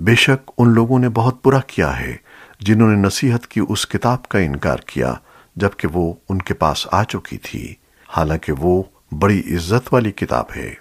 بے شک ان لوگوں نے بہت برا کیا ہے جنہوں نے نصیحت کی اس کتاب کا انکار کیا جبکہ وہ ان کے پاس آ چکی تھی۔ حالانکہ وہ بڑی عزت والی کتاب ہے۔